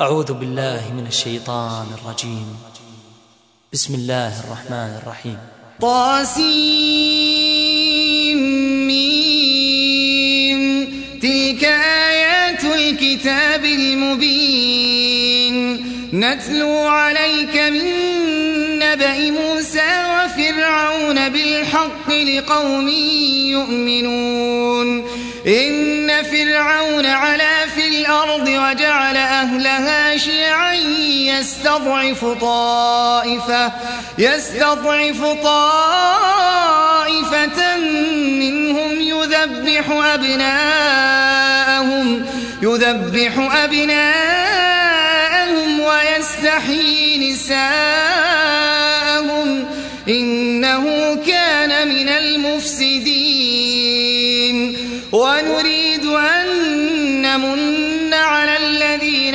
أعوذ بالله من الشيطان الرجيم. بسم الله الرحمن الرحيم. طاسيم تلك آيات الكتاب المبين. نتلو عليك من نبأ موسى وفرعون بالحق لقوم يؤمنون. إن فرعون علا في الأرض وجعل أهلها شيعا يستضعف طائفة يستضعف طائفة منهم يذبح أبناءهم يذبح أبناءهم ويستحيي نساءهم إنه كان من المفسدين. ونريد أن نمن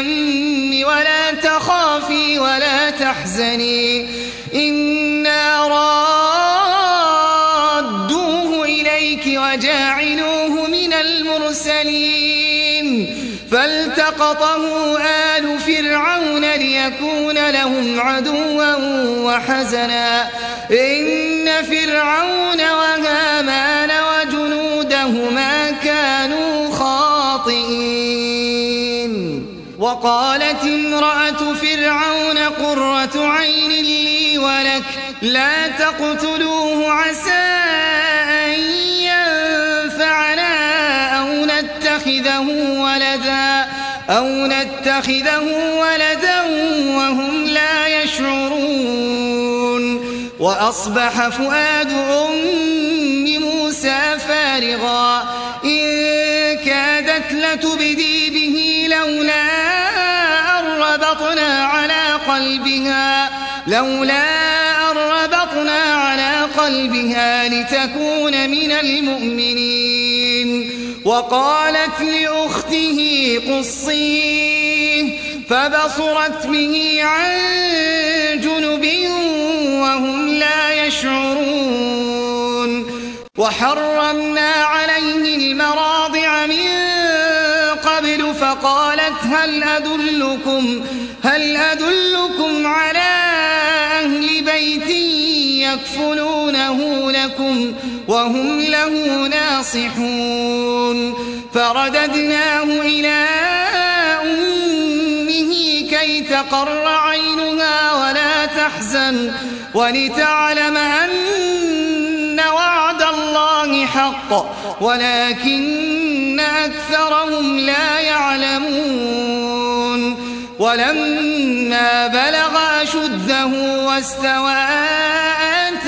اليم ولا تخافي ولا تحزني. إنا رادوه إليك وجاعلوه من المرسلين. فالتقطه آل فرعون ليكون لهم عدوا وحزنا. إن فرعون وهامان وقالت امرأة فرعون قرة عين لي ولك لا تقتلوه عسى أن ينفعنا أو نتخذه ولدا أو نتخذه ولدا وهم لا يشعرون. وأصبح فؤاد أم موسى فارغا إن كادت لتبدي به لولا قلبها لولا ربطنا على قلبها لتكون من المؤمنين. وقالت لأخته قصيه فبصرت به عن جنب وهم لا يشعرون. وحرمنا عليه المراضع من قبل فقالت هل أدلكم هل أدلكم يكفلونه لكم وهم له ناصحون فرددناه إلى أمه كي تقر عينها ولا تحزن ولتعلم أن وعد الله حق ولكن أكثرهم لا يعلمون ولما بلغ أشده واستوى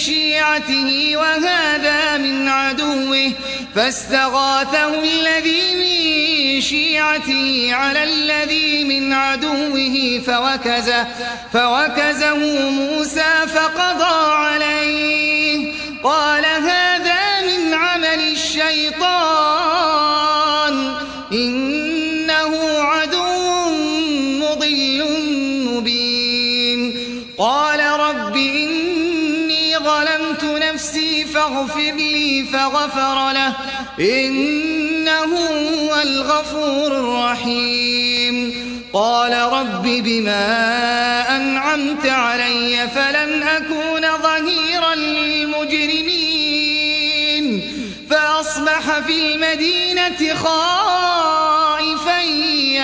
شيعته وهذا من عدوه فاستغاثه الذي من شيعته على الذي من عدوه فوكزه فوكزه موسى فقضى عليه. قال هذا من عمل الشيطان إنه فاغفر لي فغفر له. إنه هو الغفور الرحيم. قال رب بما أنعمت علي فلن أكون ظهيرا للمجرمين. فأصبح في المدينة خائفا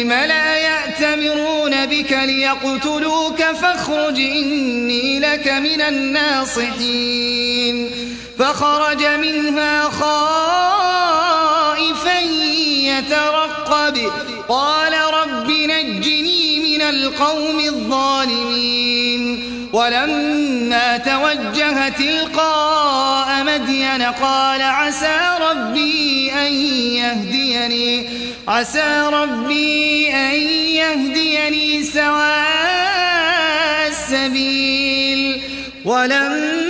إن الملأ يأتمرون بك ليقتلوك فاخرج إني لك من الناصحين. فخرج منها خائفا يترقب. قال رب نجني من القوم الظالمين. ولما توجه تلقاء مدين قال عسى ربي أن يهديني. عسى ربي أن يهديني سواء السبيل. ولما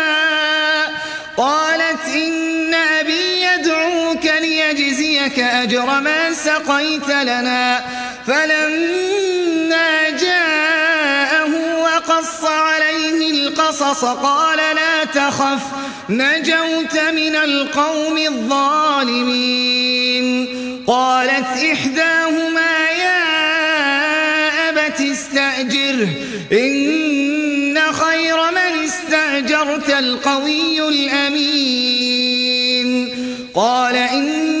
ليجزيك أجر ما سقيت لنا. فلما جاءه وقص عليه القصص قال لا تخف نجوت من القوم الظالمين. قالت إحداهما يا أبت استأجره إن خير من استأجرت القوي الأمين. قال أريد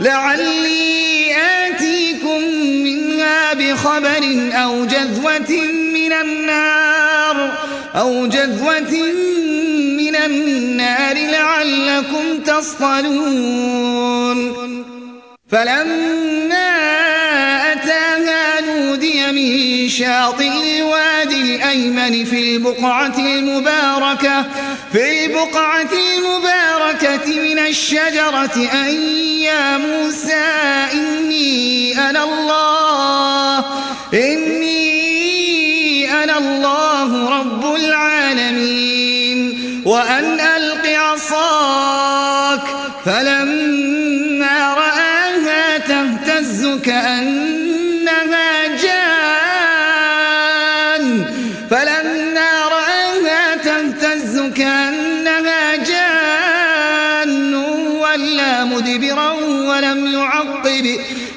لعلي آتيكم منها بخبر أو جذوة من النار أو جذوة من النار لعلكم تصطلون. فلما من شاطئ الوادي الأيمن في البقعة المباركة في البقعة المباركة من الشجرة أن يا موسى إني أنا الله إني أنا الله رب العالمين وأن ألق عصاك فلما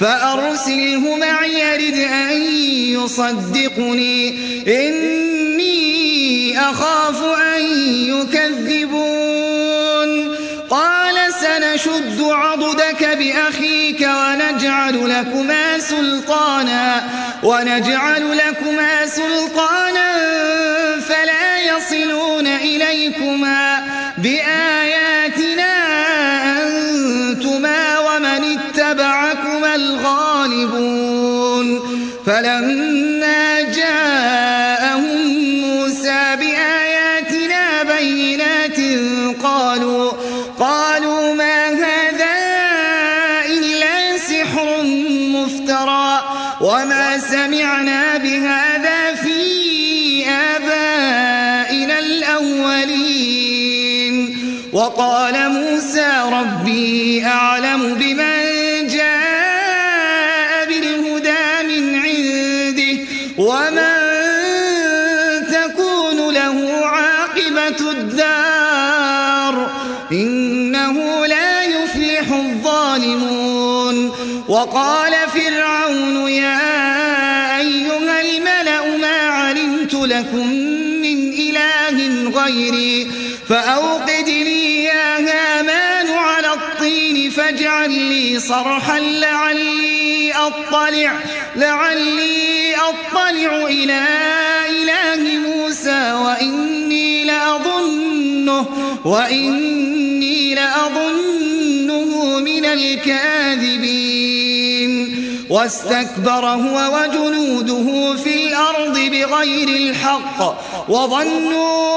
فأرسله معي يرد أن يصدقني. إني أخاف أن يكذبون. قال سنشد عضدك بأخيك ونجعل لكما سلطانا. ونجعل لكما سلطانا. فلما جاءهم فأوقد لي يا هامان على الطين فاجعل لي صرحا لعلي أطلع لعلي أطلع إلى إله موسى وإني لأظنه وإني لأظنه من الكاذبين. واستكبر هو وجنوده في الأرض بغير الحق وظنوا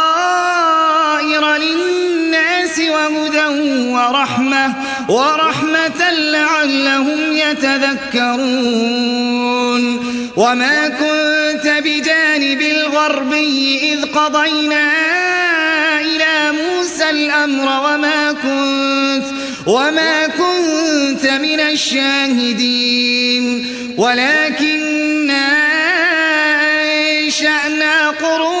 ورحمة ورحمة لعلهم يتذكرون. وما كنت بجانب الغربي إذ قضينا إلى موسى الأمر وما كنت وما كنت من الشاهدين. ولكننا أنشأنا قرونا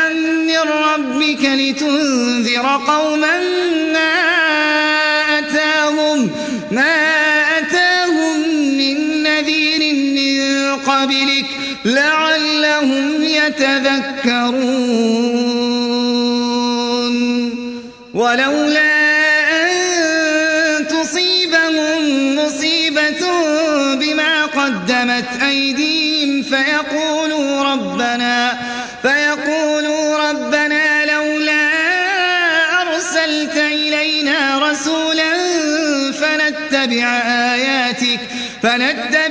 لتنذر قوما ما أتاهم ما أتاهم من نذير من قبلك لعلهم يتذكرون. ولولا أن تصيبهم مصيبة بما قدمت فيقولوا آياتك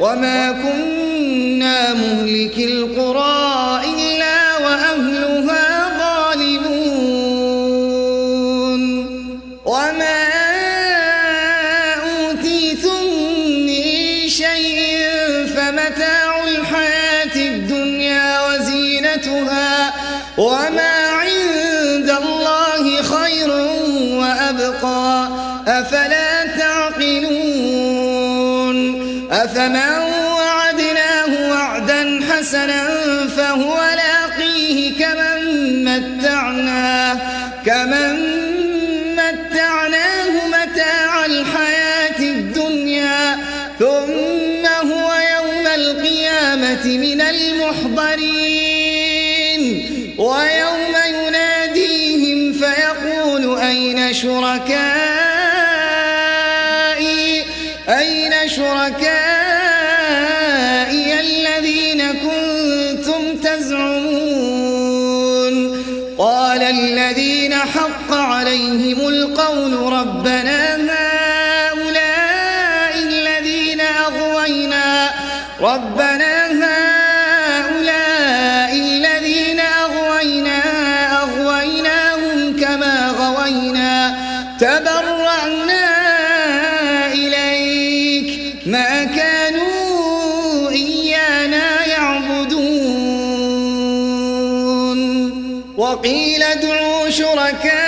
وما كنا مهلك القرى فهو لاقيه وقيل ادعوا شركاءكم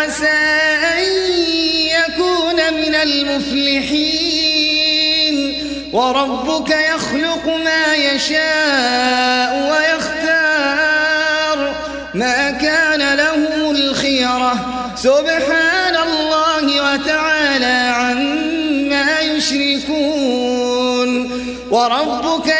فعسى أن يكون من المفلحين. وربك يخلق ما يشاء ويختار. ما كان لهم الخيرة. سبحان الله وتعالى عما يشركون. وربك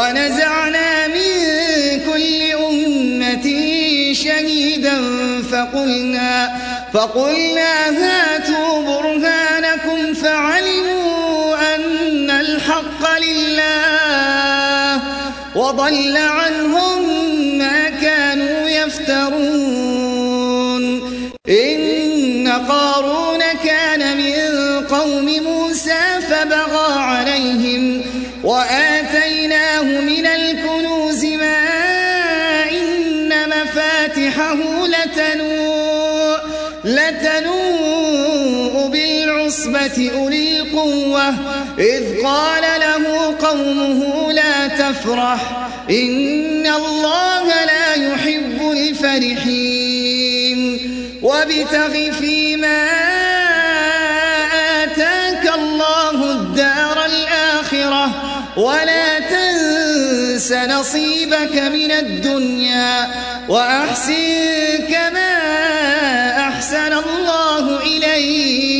ونزعنا من كل أمة شهيدا فقلنا فقلنا هاتوا برهانكم فعلموا أن الحق لله وضل عنهم إذ قال له قومه لا تفرح إن الله لا يحب الفرحين. وابتغ فيما آتاك الله الدار الآخرة ولا تنس نصيبك من الدنيا وأحسن كما أحسن الله إليك.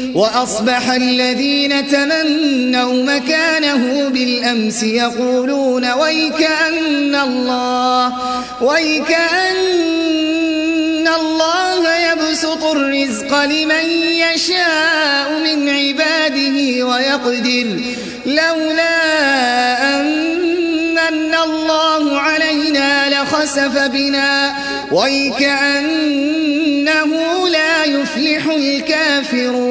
وأصبح الذين تمنوا مكانه بالأمس يقولون ويكأن الله ويكأن الله يبسط الرزق لمن يشاء من عباده ويقدر. لولا أن الله علينا لخسف بنا. ويكأنه لا يفلح الكافرون.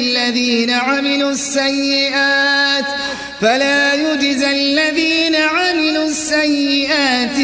الذين عملوا السيئات فلا يجزى الذين عملوا السيئات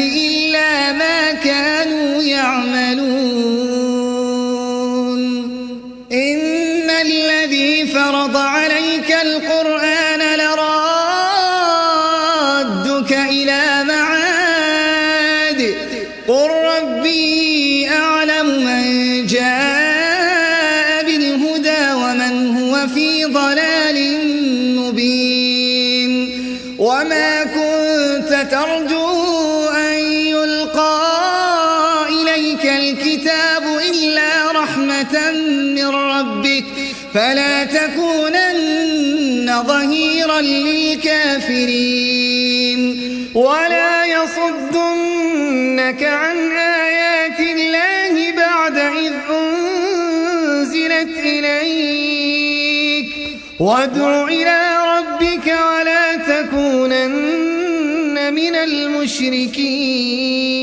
إليك الكتاب إلا رحمة من ربك فلا تكونن ظهيرا للكافرين. ولا يصدنك عن آيات الله بعد إذ أنزلت إليك. وادع إلى ربك ولا تكونن من المشركين.